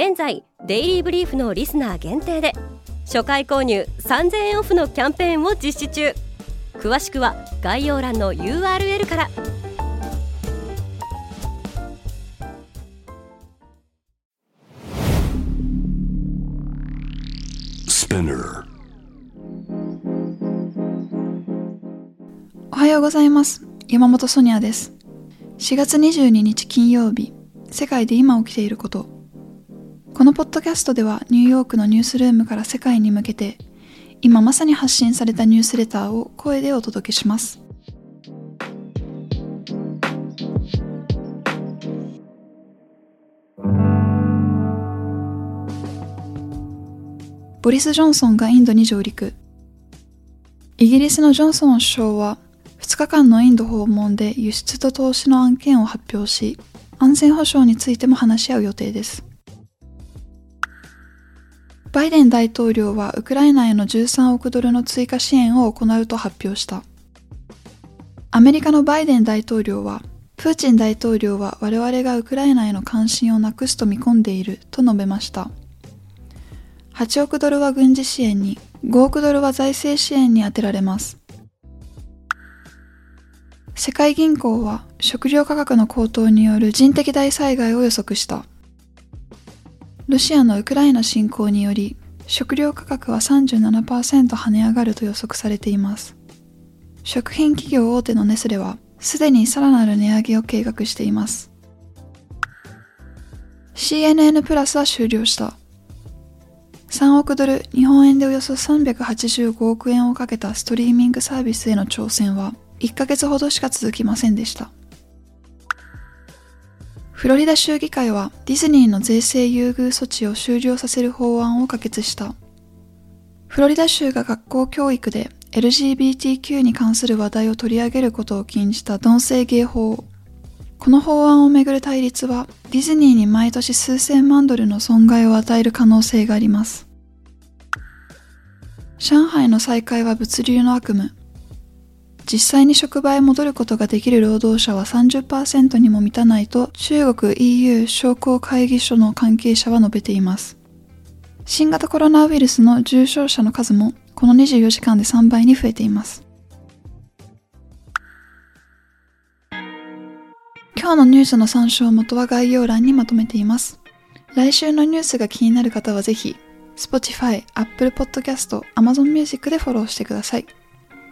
現在デイリーブリーフのリスナー限定で初回購入3000円オフのキャンペーンを実施中。詳しくは概要欄の URL から。おはようございます。山本ソニアです。4月22日金曜日。世界で今起きていることこのポッドキャストではニューヨークのニュースルームから世界に向けて今まさに発信されたニュースレターを声でお届けします。ボリス・ジョンソンがインドに上陸イギリスのジョンソン首相は2日間のインド訪問で輸出と投資の案件を発表し安全保障についても話し合う予定ですバイデン大統領はウクライナへの13億ドルの追加支援を行うと発表した。アメリカのバイデン大統領は、プーチン大統領は我々がウクライナへの関心をなくすと見込んでいると述べました。8億ドルは軍事支援に、5億ドルは財政支援に充てられます。世界銀行は食料価格の高騰による人的大災害を予測した。ロシアのウクライナ侵攻により食料価格は37%跳ね上がると予測されています。食品企業大手のネスレはすでにさらなる値上げを計画しています。CNN プラスは終了した。3億ドル日本円でおよそ385億円をかけたストリーミングサービスへの挑戦は1ヶ月ほどしか続きませんでした。フロリダ州議会はディズニーの税制優遇措置を終了させる法案を可決した。フロリダ州が学校教育で LGBTQ に関する話題を取り上げることを禁じた同性芸法。この法案をめぐる対立はディズニーに毎年数千万ドルの損害を与える可能性があります。上海の再開は物流の悪夢。実際に職場へ戻ることができる労働者は30%にも満たないと中国 EU 商工会議所の関係者は述べています。新型コロナウイルスの重症者の数もこの24時間で3倍に増えています。今日のニュースの参照元は概要欄にまとめています。来週のニュースが気になる方はぜひ、Spotify、Apple Podcast、Amazon Music でフォローしてください。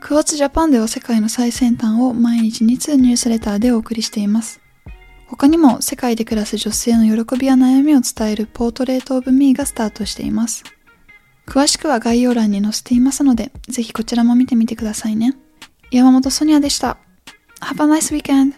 クォーツジャパンでは世界の最先端を毎日2通ニュースレターでお送りしています。他にも世界で暮らす女性の喜びや悩みを伝えるポートレートオブミーがスタートしています。詳しくは概要欄に載せていますので、ぜひこちらも見てみてくださいね。山本ソニアでした。Have a nice weekend!